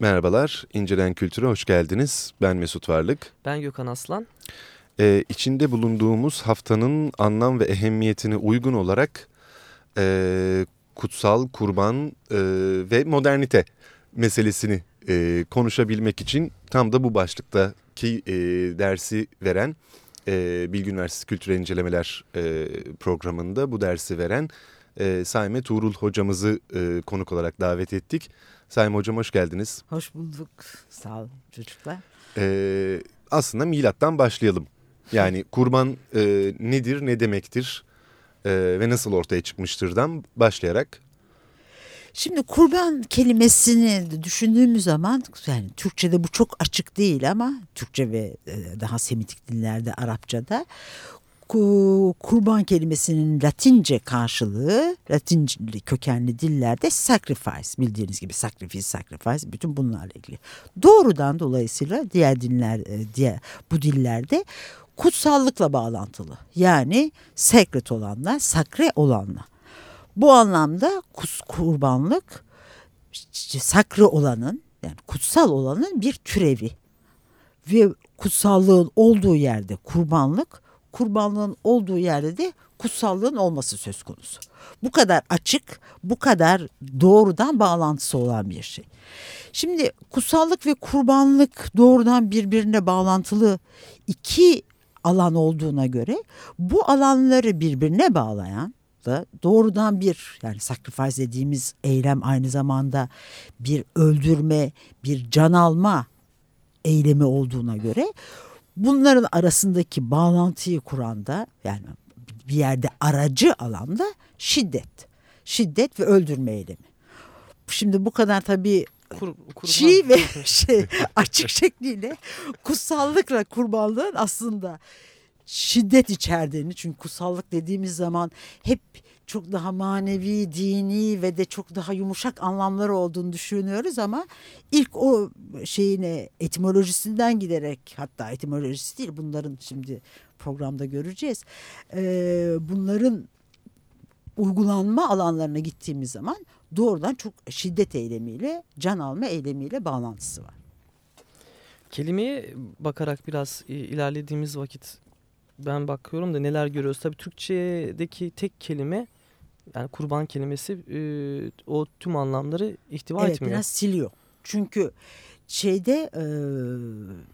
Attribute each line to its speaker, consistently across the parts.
Speaker 1: Merhabalar, İncelen Kültür'e hoş geldiniz. Ben Mesut Varlık.
Speaker 2: Ben Gökhan Aslan.
Speaker 1: Ee, içinde bulunduğumuz haftanın anlam ve ehemmiyetine uygun olarak e, kutsal, kurban e, ve modernite meselesini e, konuşabilmek için tam da bu başlıktaki e, dersi veren e, Bilgi Üniversitesi Kültürel İncelemeler e, programında bu dersi veren e, Saime Tuğrul hocamızı e, konuk olarak davet ettik. Saime hocam hoş geldiniz.
Speaker 3: Hoş bulduk. Sağ olun çocuklar.
Speaker 1: E, aslında milattan başlayalım. Yani kurban e, nedir, ne demektir e, ve nasıl ortaya çıkmıştırdan başlayarak
Speaker 3: Şimdi kurban kelimesini düşündüğümüz zaman yani Türkçe'de bu çok açık değil ama Türkçe ve e, daha Semitik dillerde Arapçada kurban kelimesinin Latince karşılığı Latince kökenli dillerde sacrifice bildiğiniz gibi sacrifice sacrifice bütün bunlarla ilgili. Doğrudan dolayısıyla diğer dinler e, diğer bu dillerde kutsallıkla bağlantılı. Yani sacred olanla, sakre olanla. Bu anlamda kurbanlık sakre olanın yani kutsal olanın bir türevi. Ve kutsallığın olduğu yerde kurbanlık, kurbanlığın olduğu yerde de kutsallığın olması söz konusu. Bu kadar açık, bu kadar doğrudan bağlantısı olan bir şey. Şimdi kutsallık ve kurbanlık doğrudan birbirine bağlantılı iki alan olduğuna göre bu alanları birbirine bağlayan da doğrudan bir yani sacrifice dediğimiz eylem aynı zamanda bir öldürme, bir can alma eylemi olduğuna göre bunların arasındaki bağlantıyı kuran da yani bir yerde aracı alanda şiddet. Şiddet ve öldürme eylemi. Şimdi bu kadar tabii Kur, çiğ ve şey açık şekliyle kutsallıkla kurbanlığın aslında şiddet içerdiğini çünkü kutsallık dediğimiz zaman hep çok daha manevi, dini ve de çok daha yumuşak anlamları olduğunu düşünüyoruz ama ilk o şeyine etimolojisinden giderek hatta etimolojisi değil bunların şimdi programda göreceğiz. Bunların uygulanma alanlarına gittiğimiz zaman doğrudan çok şiddet eylemiyle, can alma eylemiyle bağlantısı var.
Speaker 2: Kelimeye bakarak biraz ilerlediğimiz vakit ben bakıyorum da neler görüyoruz. Tabii Türkçedeki tek kelime yani kurban kelimesi e, o tüm anlamları ihtiva
Speaker 3: evet,
Speaker 2: etmiyor.
Speaker 3: Evet biraz siliyor. Çünkü şeyde e,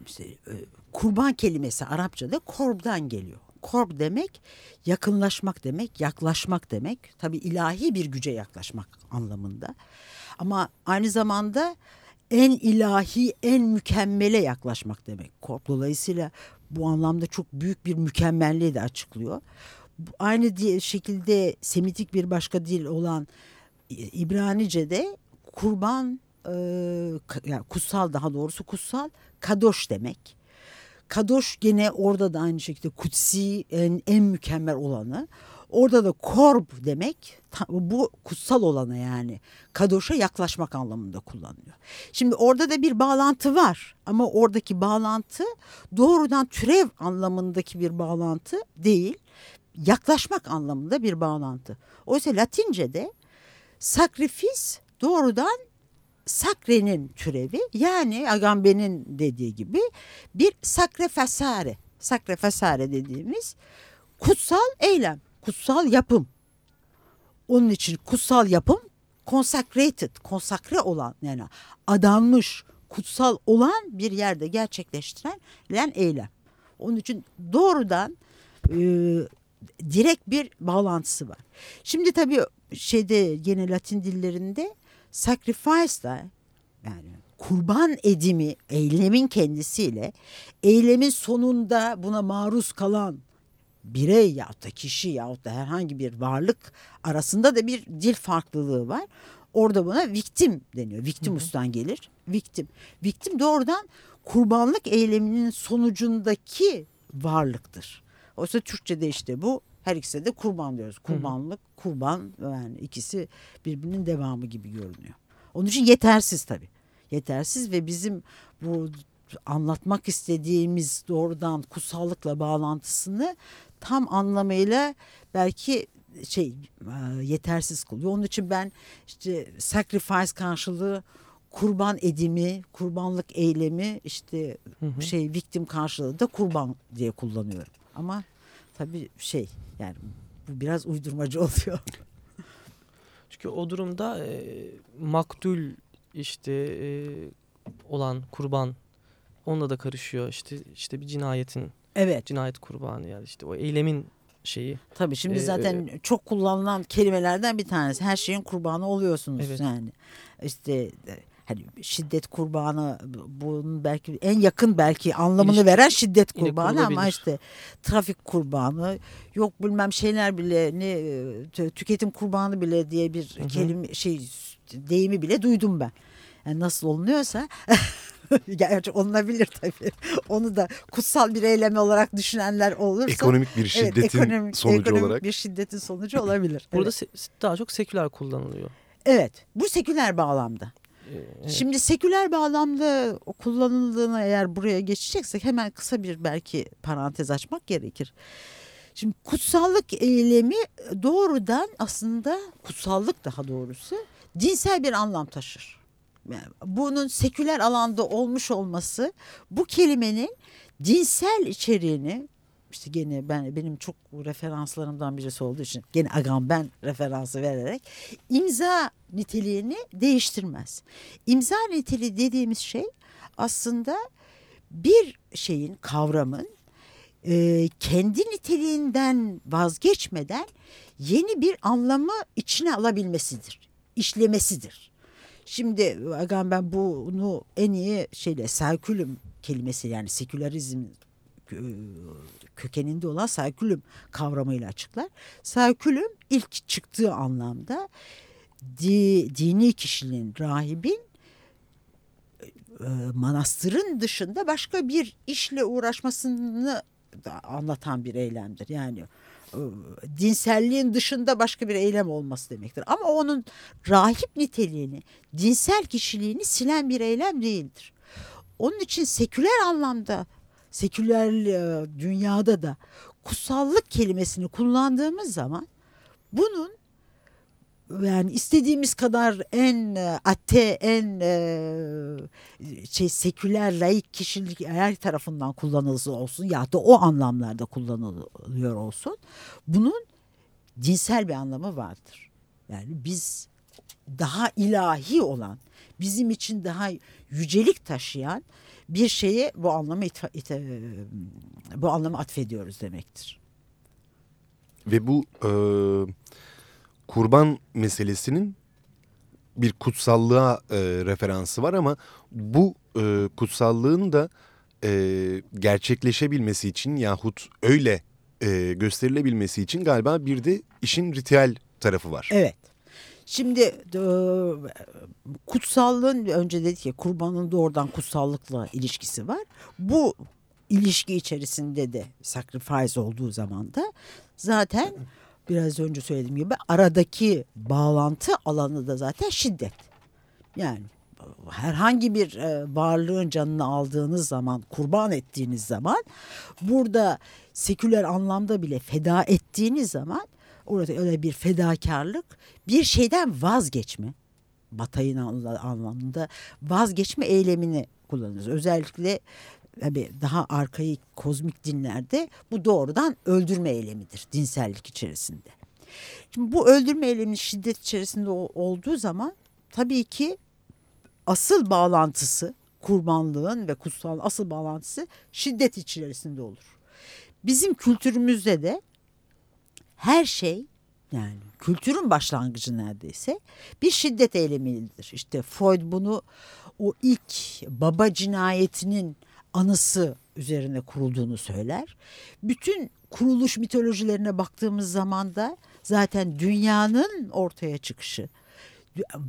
Speaker 3: işte, e, kurban kelimesi Arapçada korbdan geliyor. Korb demek yakınlaşmak demek, yaklaşmak demek. Tabi ilahi bir güce yaklaşmak anlamında. Ama aynı zamanda en ilahi, en mükemmele yaklaşmak demek. Korb dolayısıyla bu anlamda çok büyük bir mükemmelliği de açıklıyor. Aynı şekilde Semitik bir başka dil olan İbranice'de kurban yani kutsal daha doğrusu kutsal kadoş demek. Kadoş gene orada da aynı şekilde kutsi en, en mükemmel olanı. Orada da korb demek bu kutsal olana yani kadoşa yaklaşmak anlamında kullanılıyor. Şimdi orada da bir bağlantı var ama oradaki bağlantı doğrudan türev anlamındaki bir bağlantı değil. Yaklaşmak anlamında bir bağlantı. Oysa Latince'de sakrifis doğrudan sakrenin türevi yani Agamben'in dediği gibi bir sakrefasare. Sakrefasare dediğimiz kutsal eylem kutsal yapım. Onun için kutsal yapım consecrated, konsakre olan yani adanmış, kutsal olan bir yerde gerçekleştirilen eylem. Onun için doğrudan e, direkt bir bağlantısı var. Şimdi tabii şeyde yine Latin dillerinde sacrifice da yani kurban edimi eylemin kendisiyle eylemin sonunda buna maruz kalan birey ya da kişi ya da herhangi bir varlık arasında da bir dil farklılığı var. Orada buna victim deniyor. Victimus'tan gelir. Victim. Victim doğrudan kurbanlık eyleminin sonucundaki varlıktır. Oysa Türkçe'de işte bu her ikisi de kurban diyoruz. Kurbanlık, kurban yani ikisi birbirinin devamı gibi görünüyor. Onun için yetersiz tabii. Yetersiz ve bizim bu anlatmak istediğimiz doğrudan kutsallıkla bağlantısını tam anlamıyla belki şey e, yetersiz kılıyor. Onun için ben işte sacrifice karşılığı kurban edimi, kurbanlık eylemi işte
Speaker 2: Hı hı.
Speaker 3: şey victim karşılığı da kurban diye kullanıyorum. Ama tabii şey yani bu biraz uydurmacı oluyor.
Speaker 2: Çünkü o durumda e, maktul işte e, olan kurban onunla da karışıyor. İşte işte bir cinayetin
Speaker 3: Evet
Speaker 2: cinayet kurbanı yani işte o eylemin şeyi.
Speaker 3: tabii şimdi
Speaker 2: Ee,
Speaker 3: zaten çok kullanılan kelimelerden bir tanesi. Her şeyin kurbanı oluyorsunuz
Speaker 2: Evet.
Speaker 3: yani. İşte e, hani şiddet kurbanı bunun belki en yakın belki anlamını
Speaker 2: İlişki
Speaker 3: veren şiddet kurbanı ama işte trafik kurbanı yok bilmem şeyler bile ne e, tü- tüketim kurbanı bile diye bir
Speaker 2: Hı hı.
Speaker 3: kelime şey deyimi bile duydum ben. Yani nasıl olunuyorsa gerçi olunabilir tabii. Onu da kutsal bir eylem olarak düşünenler olursa
Speaker 1: Ekonomik bir şiddetin
Speaker 3: evet, ekonomik,
Speaker 1: sonucu
Speaker 3: ekonomik
Speaker 1: olarak.
Speaker 3: bir şiddetin sonucu olabilir.
Speaker 2: Burada
Speaker 3: evet.
Speaker 2: daha çok seküler kullanılıyor.
Speaker 3: evet bu seküler bağlamda.
Speaker 2: E, evet.
Speaker 3: Şimdi seküler bağlamda kullanıldığını eğer buraya geçeceksek hemen kısa bir belki parantez açmak gerekir. Şimdi kutsallık eylemi doğrudan aslında kutsallık daha doğrusu dinsel bir anlam taşır. Bunun seküler alanda olmuş olması bu kelimenin dinsel içeriğini işte gene ben benim çok referanslarımdan birisi olduğu için gene Agamben referansı vererek imza niteliğini değiştirmez. İmza niteliği dediğimiz şey aslında bir şeyin kavramın e, kendi niteliğinden vazgeçmeden yeni bir anlamı içine alabilmesidir, işlemesidir. Şimdi Agamben bunu en iyi şeyle serkülüm kelimesi yani sekülerizm kökeninde olan serkülüm kavramıyla açıklar. Serkülüm ilk çıktığı anlamda di, dini kişiliğin, rahibin e, manastırın dışında başka bir işle uğraşmasını da anlatan bir eylemdir. Yani dinselliğin dışında başka bir eylem olması demektir. Ama onun rahip niteliğini, dinsel kişiliğini silen bir eylem değildir. Onun için seküler anlamda, seküler e, dünyada da kutsallık kelimesini kullandığımız zaman bunun yani istediğimiz kadar en e, ate, en e, şey seküler laik kişilik eğer tarafından kullanılsa olsun ya da o anlamlarda kullanılıyor olsun. Bunun dinsel bir anlamı vardır. Yani biz daha ilahi olan, bizim için daha yücelik taşıyan bir şeye bu anlamı ite- bu anlamı atfediyoruz demektir.
Speaker 1: Ve bu e, kurban meselesinin bir kutsallığa e, referansı var ama bu e, kutsallığın da e, gerçekleşebilmesi için yahut öyle e, gösterilebilmesi için galiba bir de işin ritüel tarafı var.
Speaker 3: Evet. Şimdi e, kutsallığın önce dedik ya kurbanın doğrudan kutsallıkla ilişkisi var. Bu ilişki içerisinde de sacrifice olduğu zaman da zaten biraz önce söylediğim gibi aradaki bağlantı alanı da zaten şiddet. Yani herhangi bir e, varlığın canını aldığınız zaman, kurban ettiğiniz zaman burada seküler anlamda bile feda ettiğiniz zaman orada öyle bir fedakarlık, bir şeyden vazgeçme, batayın anla- anlamında vazgeçme eylemini kullanırız. Özellikle tabii daha arkaik kozmik dinlerde bu doğrudan öldürme eylemidir dinsellik içerisinde. Şimdi bu öldürme eylemi şiddet içerisinde olduğu zaman tabii ki asıl bağlantısı kurbanlığın ve kutsal asıl bağlantısı şiddet içerisinde olur. Bizim kültürümüzde de her şey yani kültürün başlangıcı neredeyse bir şiddet eylemidir. İşte Freud bunu o ilk baba cinayetinin anısı üzerine kurulduğunu söyler. Bütün kuruluş mitolojilerine baktığımız zaman da zaten dünyanın ortaya çıkışı,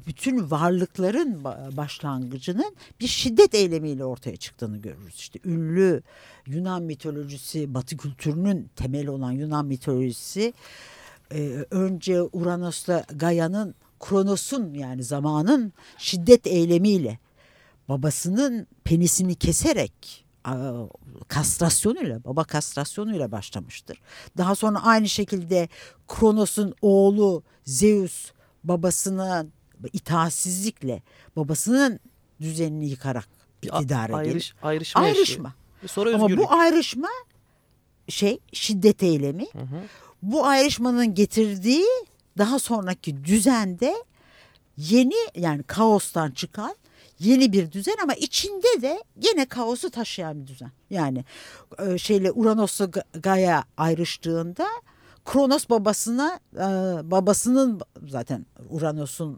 Speaker 3: bütün varlıkların ba- başlangıcının bir şiddet eylemiyle ortaya çıktığını görürüz. İşte ünlü Yunan mitolojisi, Batı kültürünün temeli olan Yunan mitolojisi e, önce Uranos'ta Gaia'nın Kronos'un yani zamanın şiddet eylemiyle babasının penisini keserek kastrasyonuyla baba kastrasyonuyla başlamıştır. Daha sonra aynı şekilde Kronos'un oğlu Zeus babasına itaatsizlikle babasının düzenini yıkarak iktidara
Speaker 2: ayrış,
Speaker 3: gelir.
Speaker 2: ayrışma.
Speaker 3: Ayrışma.
Speaker 2: Sonra
Speaker 3: Ama
Speaker 2: özgürlük.
Speaker 3: bu ayrışma şey şiddet eylemi.
Speaker 2: Hı hı.
Speaker 3: Bu ayrışmanın getirdiği daha sonraki düzende yeni yani kaostan çıkan yeni bir düzen ama içinde de gene kaosu taşıyan bir düzen. Yani e, şeyle Uranos'la Ga- Gaia ayrıştığında Kronos babasına e, babasının zaten Uranos'un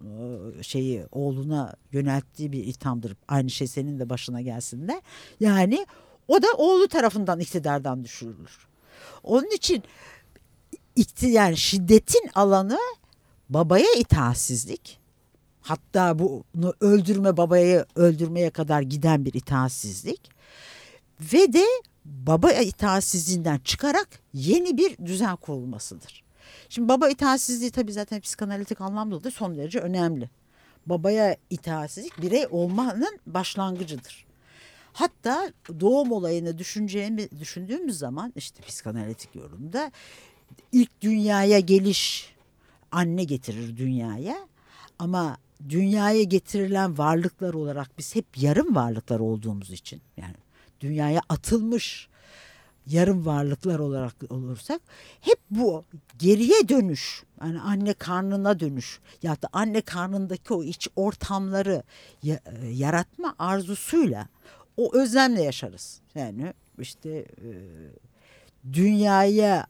Speaker 3: e, şeyi oğluna yönelttiği bir ithamdır. Aynı şey senin de başına gelsin de. Yani o da oğlu tarafından iktidardan düşürülür. Onun için ikti- yani şiddetin alanı babaya itaatsizlik. Hatta bunu öldürme babayı öldürmeye kadar giden bir itaatsizlik. Ve de baba itaatsizliğinden çıkarak yeni bir düzen kurulmasıdır. Şimdi baba itaatsizliği tabii zaten psikanalitik anlamda da son derece önemli. Babaya itaatsizlik birey olmanın başlangıcıdır. Hatta doğum olayını düşüneceğimi düşündüğümüz zaman işte psikanalitik yorumda ilk dünyaya geliş anne getirir dünyaya ama dünyaya getirilen varlıklar olarak biz hep yarım varlıklar olduğumuz için yani dünyaya atılmış yarım varlıklar olarak olursak hep bu geriye dönüş yani anne karnına dönüş ya da anne karnındaki o iç ortamları e, yaratma arzusuyla o özlemle yaşarız. Yani işte e, dünyaya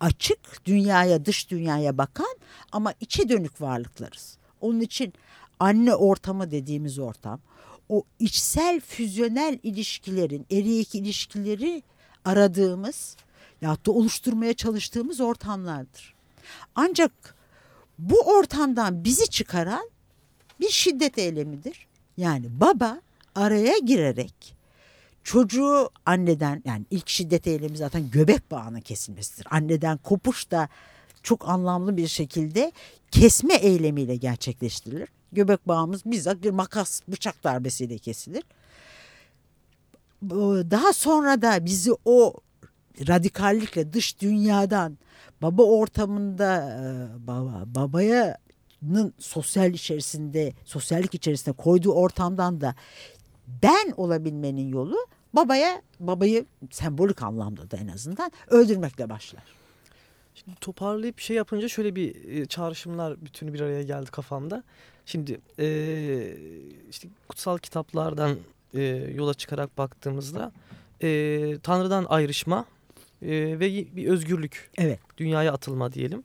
Speaker 3: açık, dünyaya dış dünyaya bakan ama içe dönük varlıklarız. Onun için anne ortamı dediğimiz ortam o içsel füzyonel ilişkilerin, eriyek ilişkileri aradığımız ya da oluşturmaya çalıştığımız ortamlardır. Ancak bu ortamdan bizi çıkaran bir şiddet eylemidir. Yani baba araya girerek çocuğu anneden yani ilk şiddet eylemi zaten göbek bağının kesilmesidir. Anneden kopuş da çok anlamlı bir şekilde kesme eylemiyle gerçekleştirilir. Göbek bağımız bizzat bir makas bıçak darbesiyle kesilir. Daha sonra da bizi o radikallikle dış dünyadan baba ortamında e, baba babanın sosyal içerisinde sosyallik içerisinde koyduğu ortamdan da ben olabilmenin yolu babaya babayı sembolik anlamda da en azından öldürmekle başlar.
Speaker 2: Şimdi toparlayıp şey yapınca şöyle bir e, çağrışımlar bütünü bir araya geldi kafamda. Şimdi e, işte kutsal kitaplardan e, yola çıkarak baktığımızda e, Tanrı'dan ayrışma e, ve bir özgürlük,
Speaker 3: Evet.
Speaker 2: dünyaya atılma diyelim.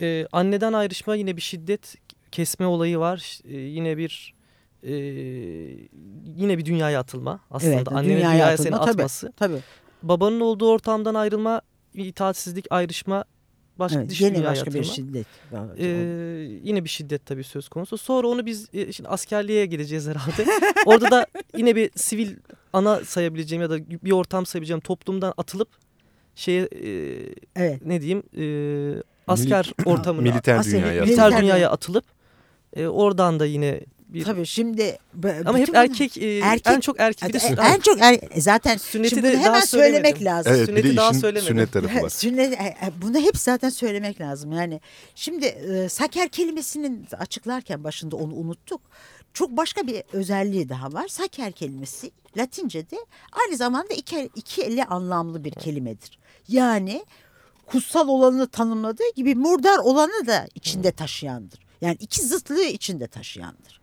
Speaker 2: E, anneden ayrışma yine bir şiddet kesme olayı var. E, yine bir e, yine bir dünyaya atılma aslında.
Speaker 3: Evet,
Speaker 2: Annenin
Speaker 3: dünyaya
Speaker 2: dünyaya,
Speaker 3: atılma,
Speaker 2: seni
Speaker 3: tabii.
Speaker 2: atması.
Speaker 3: Tabii.
Speaker 2: Babanın olduğu ortamdan ayrılma, itaatsizlik, ayrışma, başka
Speaker 3: Evet, gene başka bir şiddet.
Speaker 2: Ee, yine bir şiddet tabii söz konusu. Sonra onu biz e, şimdi askerliğe geleceğiz herhalde. Orada da yine bir sivil ana sayabileceğim ya da bir ortam sayabileceğim toplumdan atılıp şeye e,
Speaker 3: evet.
Speaker 2: ne diyeyim e, asker ortamına
Speaker 1: Militer dünyaya.
Speaker 3: militer-
Speaker 2: militer
Speaker 3: dünya-
Speaker 2: dünyaya atılıp e, oradan da yine bir
Speaker 3: Tabii şimdi
Speaker 2: ama hep erkek, e,
Speaker 3: erkek-
Speaker 2: en çok erkek bir de
Speaker 3: en,
Speaker 2: sü-
Speaker 3: en çok er- zaten
Speaker 2: sünneti
Speaker 3: şimdi
Speaker 2: de
Speaker 3: hemen söylemek lazım.
Speaker 1: Evet bir de
Speaker 2: Sünneti daha söylemedim.
Speaker 1: sünnet tarafı var.
Speaker 3: Sünnet, e, e, bunu hep zaten söylemek lazım. Yani şimdi e, saker kelimesinin açıklarken başında onu unuttuk. Çok başka bir özelliği daha var. Saker kelimesi Latince'de aynı zamanda iki, iki eli anlamlı bir kelimedir. Yani kutsal olanı tanımladığı gibi murdar olanı da içinde taşıyandır. Yani iki zıtlığı içinde taşıyandır.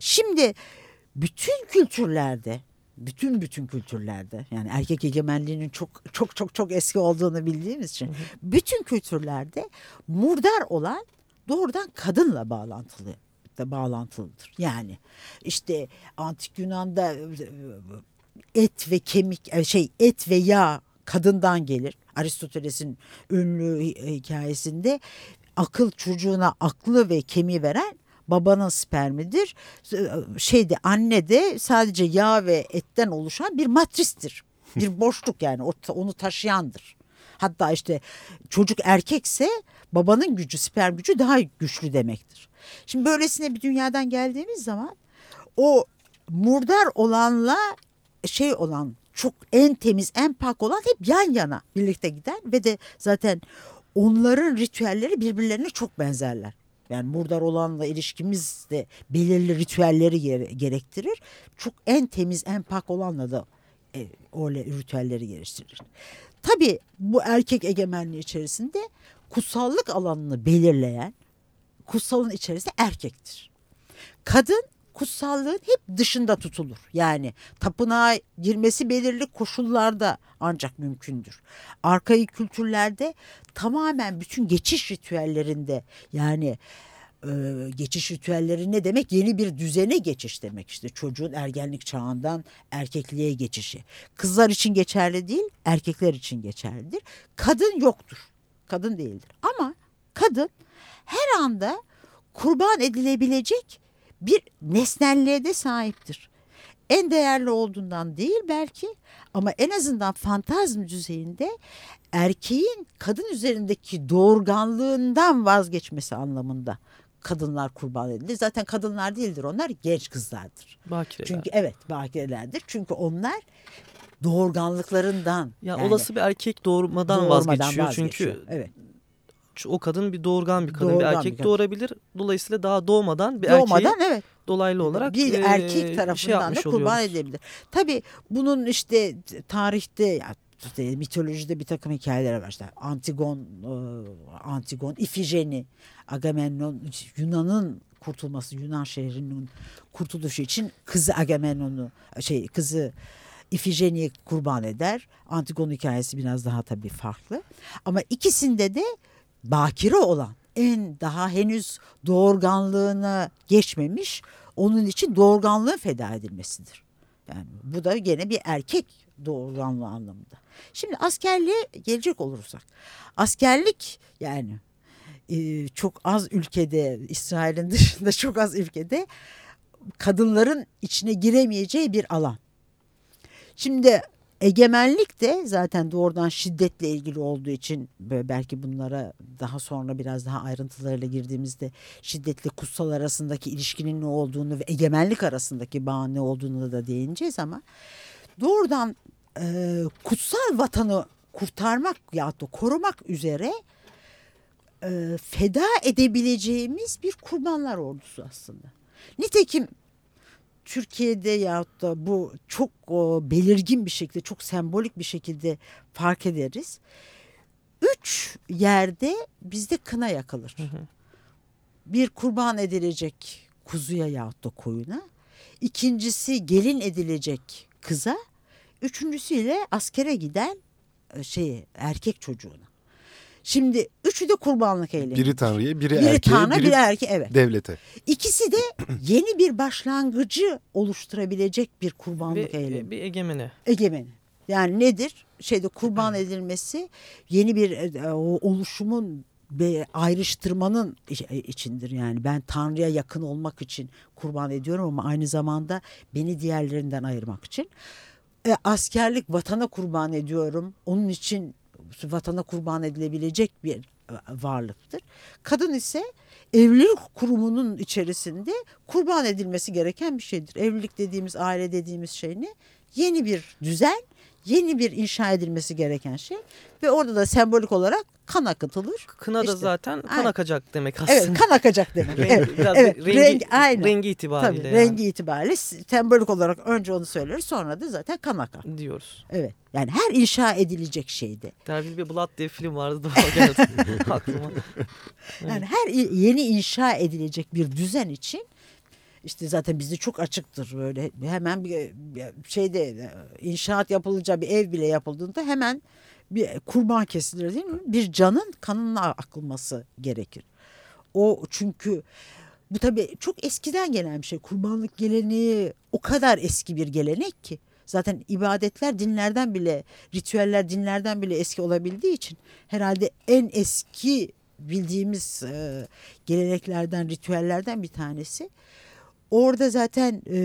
Speaker 3: Şimdi bütün kültürlerde bütün bütün kültürlerde yani erkek egemenliğinin çok çok çok çok eski olduğunu bildiğimiz için bütün kültürlerde murdar olan doğrudan kadınla bağlantılı da bağlantılıdır. Yani işte antik Yunan'da e, et ve kemik e, şey et ve yağ kadından gelir. Aristoteles'in ünlü hi- hikayesinde akıl çocuğuna aklı ve kemiği veren babanın spermidir. Şeyde anne de sadece yağ ve etten oluşan bir matristir. Bir boşluk yani onu taşıyandır. Hatta işte çocuk erkekse babanın gücü, sperm gücü daha güçlü demektir. Şimdi böylesine bir dünyadan geldiğimiz zaman o murdar olanla şey olan çok en temiz, en pak olan hep yan yana birlikte gider ve de zaten onların ritüelleri birbirlerine çok benzerler. Yani murdar olanla ilişkimiz de belirli ritüelleri gerektirir. Çok en temiz, en pak olanla da e, öyle ritüelleri geliştirir. Tabii bu erkek egemenliği içerisinde kutsallık alanını belirleyen kutsalın içerisinde erkektir. Kadın kutsallığın hep dışında tutulur. Yani tapınağa girmesi belirli koşullarda ancak mümkündür. Arkayı kültürlerde tamamen bütün geçiş ritüellerinde yani e, geçiş ritüelleri ne demek? Yeni bir düzene geçiş demek işte çocuğun ergenlik çağından erkekliğe geçişi. Kızlar için geçerli değil, erkekler için geçerlidir. Kadın yoktur. Kadın değildir. Ama kadın her anda kurban edilebilecek bir nesnelliğe de sahiptir. En değerli olduğundan değil belki ama en azından fantazm düzeyinde erkeğin kadın üzerindeki doğurganlığından vazgeçmesi anlamında kadınlar kurban edilir. Zaten kadınlar değildir onlar genç kızlardır.
Speaker 2: Bakireler.
Speaker 3: Çünkü evet bakirelerdir. Çünkü onlar doğurganlıklarından.
Speaker 2: Ya yani, olası bir erkek doğurmadan, doğurmadan vazgeçiyor, vazgeçiyor çünkü. Evet o kadın bir doğurgan bir kadın doğurgan bir erkek bir doğurabilir. Dolayısıyla daha doğmadan bir doğmadan, erkeği evet. dolaylı olarak
Speaker 3: bir erkek e, tarafından şey da kurban oluyoruz. edebilir. Tabii bunun işte tarihte yani mitolojide bir takım hikayeler var. İşte Antigon, e, Antigon, Ifijeni, Agamemnon, Yunan'ın kurtulması, Yunan şehrinin kurtuluşu için kızı Agamemnon'u şey kızı İfijeni'ye kurban eder. Antigon hikayesi biraz daha tabii farklı. Ama ikisinde de bakire olan en daha henüz doğurganlığına geçmemiş onun için doğurganlığın feda edilmesidir. Yani bu da gene bir erkek doğurganlığı anlamında. Şimdi askerliğe gelecek olursak. Askerlik yani e, çok az ülkede İsrail'in dışında çok az ülkede kadınların içine giremeyeceği bir alan. Şimdi Egemenlik de zaten doğrudan şiddetle ilgili olduğu için belki bunlara daha sonra biraz daha ayrıntılarıyla girdiğimizde şiddetle kutsal arasındaki ilişkinin ne olduğunu ve egemenlik arasındaki bağın ne olduğunu da değineceğiz ama doğrudan e, kutsal vatanı kurtarmak ya da korumak üzere e, feda edebileceğimiz bir kurbanlar ordusu aslında. Nitekim Türkiye'de ya da bu çok belirgin bir şekilde çok sembolik bir şekilde fark ederiz. Üç yerde bizde kına yakılır. Hı hı. Bir kurban edilecek kuzuya yahut da koyuna. İkincisi gelin edilecek kıza. Üçüncüsüyle askere giden şey erkek çocuğuna. Şimdi üçü de kurbanlık eylemi.
Speaker 1: Biri Tanrı'ya, biri, biri erkeğe, Tanrı, biri, biri erkeğe, evet. devlete.
Speaker 3: İkisi de yeni bir başlangıcı oluşturabilecek bir kurbanlık
Speaker 2: Ve,
Speaker 3: eylemi.
Speaker 2: Bir egemeni.
Speaker 3: Egemeni. Yani nedir? Şeyde kurban edilmesi yeni bir e, oluşumun ve ayrıştırmanın e, içindir yani ben Tanrı'ya yakın olmak için kurban ediyorum ama aynı zamanda beni diğerlerinden ayırmak için e, askerlik vatana kurban ediyorum onun için vatana kurban edilebilecek bir e, varlıktır. Kadın ise evlilik kurumunun içerisinde kurban edilmesi gereken bir şeydir. Evlilik dediğimiz, aile dediğimiz şey ne? Yeni bir düzen, yeni bir inşa edilmesi gereken şey ve orada da sembolik olarak kan akıtılır.
Speaker 2: Kına da zaten kan akacak demek aslında.
Speaker 3: Evet kan akacak demek. evet,
Speaker 2: biraz evet, rengi, rengi, aynen. rengi itibariyle.
Speaker 3: Tabii, yani. Rengi itibariyle sembolik olarak önce onu söyleriz sonra da zaten kan akar.
Speaker 2: Diyoruz.
Speaker 3: Evet yani her inşa edilecek şeydi.
Speaker 2: Derbil bir Blood diye film vardı da aklıma.
Speaker 3: yani her yeni inşa edilecek bir düzen için işte zaten bizde çok açıktır böyle hemen bir şeyde inşaat yapılınca bir ev bile yapıldığında hemen bir kurban kesilir değil mi? Bir canın kanına akılması gerekir. O çünkü bu tabii çok eskiden gelen bir şey. Kurbanlık geleneği o kadar eski bir gelenek ki. Zaten ibadetler dinlerden bile, ritüeller dinlerden bile eski olabildiği için herhalde en eski bildiğimiz e, geleneklerden, ritüellerden bir tanesi. Orada zaten e,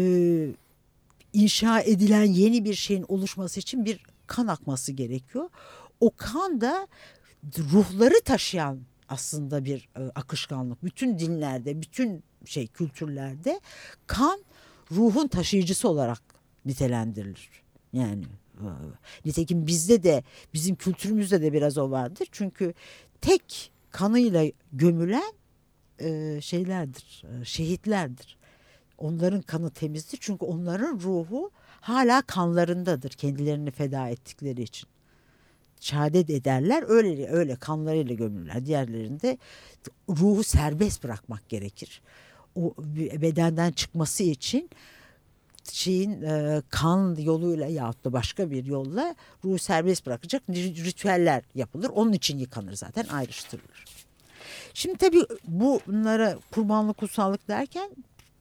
Speaker 3: inşa edilen yeni bir şeyin oluşması için bir kan akması gerekiyor. O kan da ruhları taşıyan aslında bir e, akışkanlık. Bütün dinlerde, bütün şey kültürlerde kan ruhun taşıyıcısı olarak nitelendirilir. Yani e, nitekim bizde de bizim kültürümüzde de biraz o vardır. Çünkü tek kanıyla gömülen e, şeylerdir, şehitlerdir. Onların kanı temizdir çünkü onların ruhu hala kanlarındadır kendilerini feda ettikleri için. Şehadet ederler öyle öyle kanlarıyla gömülürler. Diğerlerinde ruhu serbest bırakmak gerekir. O bedenden çıkması için şeyin e, kan yoluyla yahut da başka bir yolla ruhu serbest bırakacak ritüeller yapılır. Onun için yıkanır zaten ayrıştırılır. Şimdi tabii bunlara kurbanlık kutsallık derken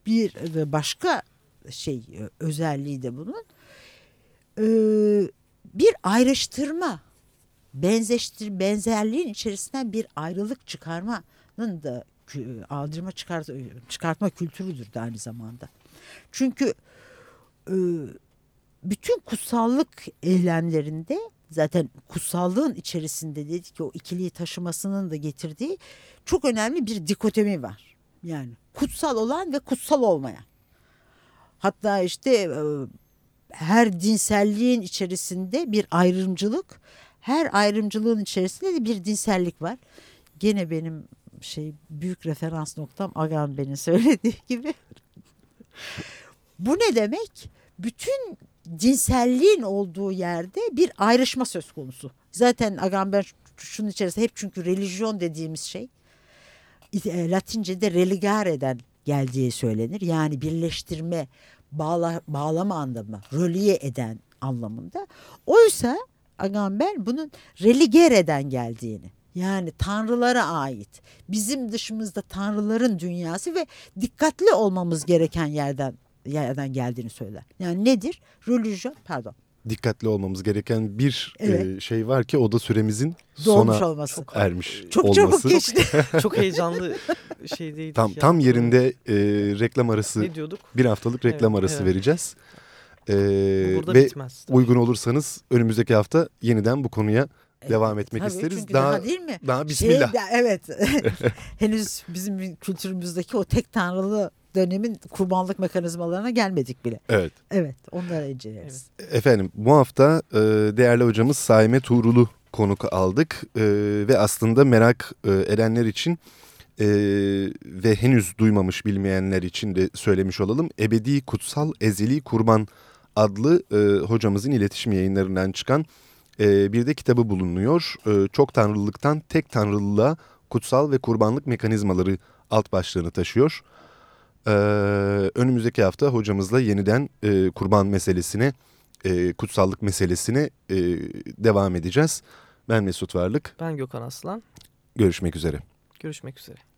Speaker 3: bir başka şey e, özelliği de bunun e, bir ayrıştırma benzeştir benzerliğin içerisinden bir ayrılık çıkarmanın da aldırma çıkart, çıkartma kültürüdür de aynı zamanda. Çünkü e, bütün kutsallık eylemlerinde zaten kutsallığın içerisinde dedik ki o ikiliyi taşımasının da getirdiği çok önemli bir dikotomi var. Yani kutsal olan ve kutsal olmayan. Hatta işte e, her dinselliğin içerisinde bir ayrımcılık, her ayrımcılığın içerisinde de bir dinsellik var. Gene benim şey büyük referans noktam Agamben'in söylediği gibi. Bu ne demek? Bütün cinselliğin olduğu yerde bir ayrışma söz konusu. Zaten Agamben şunun içerisinde hep çünkü religion dediğimiz şey e, Latince'de religare'den geldiği söylenir. Yani birleştirme, bağla, bağlama anlamı, rölye eden anlamında. Oysa Agamben bunun religere'den geldiğini yani tanrılara ait bizim dışımızda tanrıların dünyası ve dikkatli olmamız gereken yerden yerden geldiğini söyler. Yani nedir? Religion, pardon.
Speaker 1: Dikkatli olmamız gereken bir evet. e, şey var ki o da süremizin
Speaker 3: Doğmuş
Speaker 1: sona
Speaker 3: olması.
Speaker 1: ermiş
Speaker 3: çok
Speaker 1: olması.
Speaker 3: Çok çabuk geçti.
Speaker 2: çok heyecanlı şeydeydik.
Speaker 1: Tam, ya. tam yerinde e, reklam arası, ne diyorduk? bir haftalık reklam evet, arası evet. vereceğiz.
Speaker 2: Ee, Burada
Speaker 1: ve
Speaker 2: bitmez.
Speaker 1: Tabii. uygun olursanız önümüzdeki hafta yeniden bu konuya Evet, devam etmek
Speaker 3: tabii,
Speaker 1: isteriz.
Speaker 3: Çünkü daha, daha değil mi?
Speaker 1: Daha bismillah.
Speaker 3: Şey, evet. Henüz bizim kültürümüzdeki o tek tanrılı dönemin kurbanlık mekanizmalarına gelmedik bile.
Speaker 1: Evet.
Speaker 3: Evet onları inceleriz.
Speaker 1: Evet. Efendim bu hafta e, değerli hocamız Saime Tuğrul'u konuk aldık e, ve aslında merak e, edenler için e, ve henüz duymamış bilmeyenler için de söylemiş olalım. Ebedi Kutsal Ezeli Kurban adlı e, hocamızın iletişim yayınlarından çıkan e, bir de kitabı bulunuyor. E, çok tanrılılıktan tek tanrılılığa kutsal ve kurbanlık mekanizmaları alt başlığını taşıyor. E, önümüzdeki hafta hocamızla yeniden e, kurban meselesine, e, kutsallık meselesine e, devam edeceğiz. Ben Mesut Varlık.
Speaker 2: Ben Gökhan Aslan.
Speaker 1: Görüşmek üzere.
Speaker 2: Görüşmek üzere.